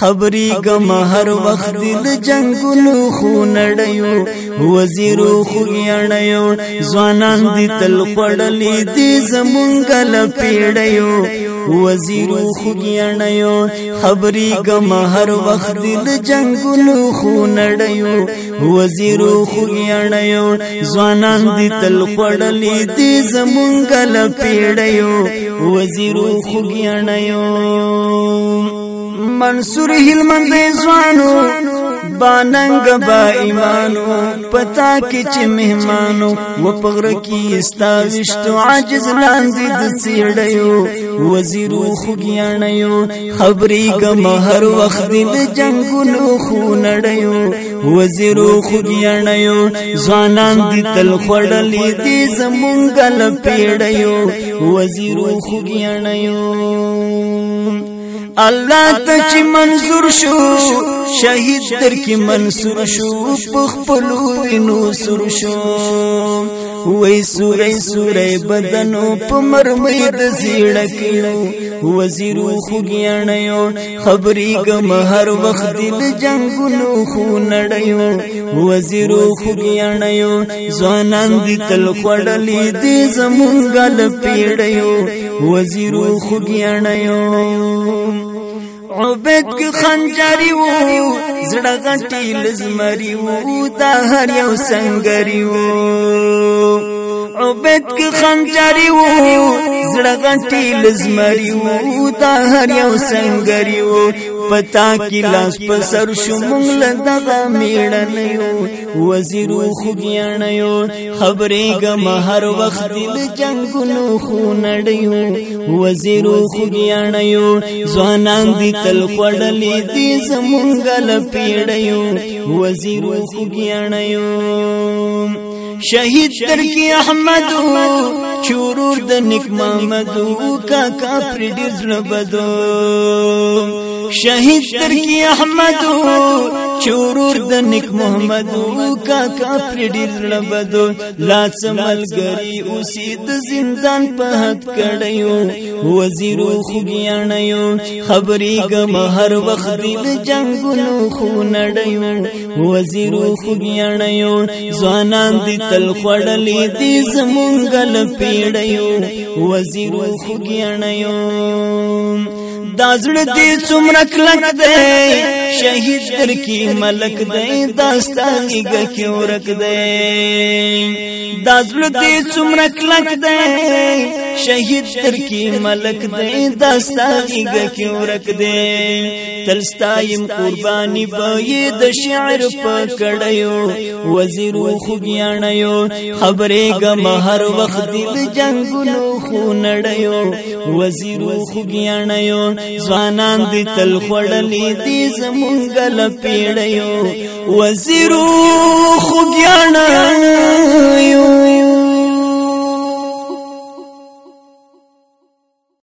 خبری گم ہر وقت دل جنگلو خو نڑیو وزیرو خو یانیو زوانان دی تل پڑلی دی زمونگل پیڑیو وزیرو خو یانیو خبری گم ہر وقت دل جنگلو خو نڑیو وزیرو خو یانیو زوانان دی تل پڑلی دی زمونگل پیڑیو وزیرو خوګیانیو منصور ہلمند زوانو باننگ با ایمانو، پتا کی چی مہمانو، و پغر کی استاوشتو عاجز لاندی دسیڑیو وزیرو خوگیانیو، خبری گم ہر وقت دل جنگلو خونڑیو وزیرو خوگیانیو زوانان دی تل خوڑلی دی زمونگل پیڑیو، وزیرو خوگیانیو اللہ تچ منظور شو، شہید در کی منصور شو، پخ پلو وینو سر شو۔ وی سورے سورے بدنو، پمر مید زیڑکیو وزیرو خوگیانیو، خبری گم ہر وقت دل جنگنو خونڑیو وزیرو خوگیانیو، زوانان دی تل خوڑلی دی زمونگل پیڑیو وزیرو خوگیانیو۔ عبد خنجری و زڑا غنٹی لزمری و دا ہر یو سنگری و عبد خنجری و زڑا غنٹی لزمری و دا ہر یو سنگری و پتا کی لاس پسر شو مونگ لدغا میڑن یو. وزیرو خوگیان یو. خبری گم ہر وقت دل جنگنو خونڑیو وزیرو خوگیان یو. زوانان دی تل خوڑلی دی زمونگل پیڑیو وزیرو خوگیان یو. شہید در کی احمد چورور د نک محمد کا کا پرډیز لبدو شہید در کی احمد چورور د نک محمد کا کا پرډیز لبدو لا سمل گری اسی د زندان په حد کړیو وزیرو خوګیانیو خبري گم هر وخت د جنگونو خو نړیو وزیرو خوګیانیو ځوانان دي تل خوڑلی دی زمونگل پیڑیو، وزیرو دا زړه دې څومره کلک دی. شهید تر کی ملک دے داستانی گا ورک دی. دا زړه دې څومره کلک دی. شہید در کی ملک دے داستانی گا کیوں رک دے تلستایم قربانی بائی د شعر پکڑیو وزیرو خوگیانیو، خبرے گا مہر وقت دل جنگلو خونڑیو وزیرو خوگیانیو زوانان دی تل خوڑلی دی زمونگل پیڑیو وزیرو خو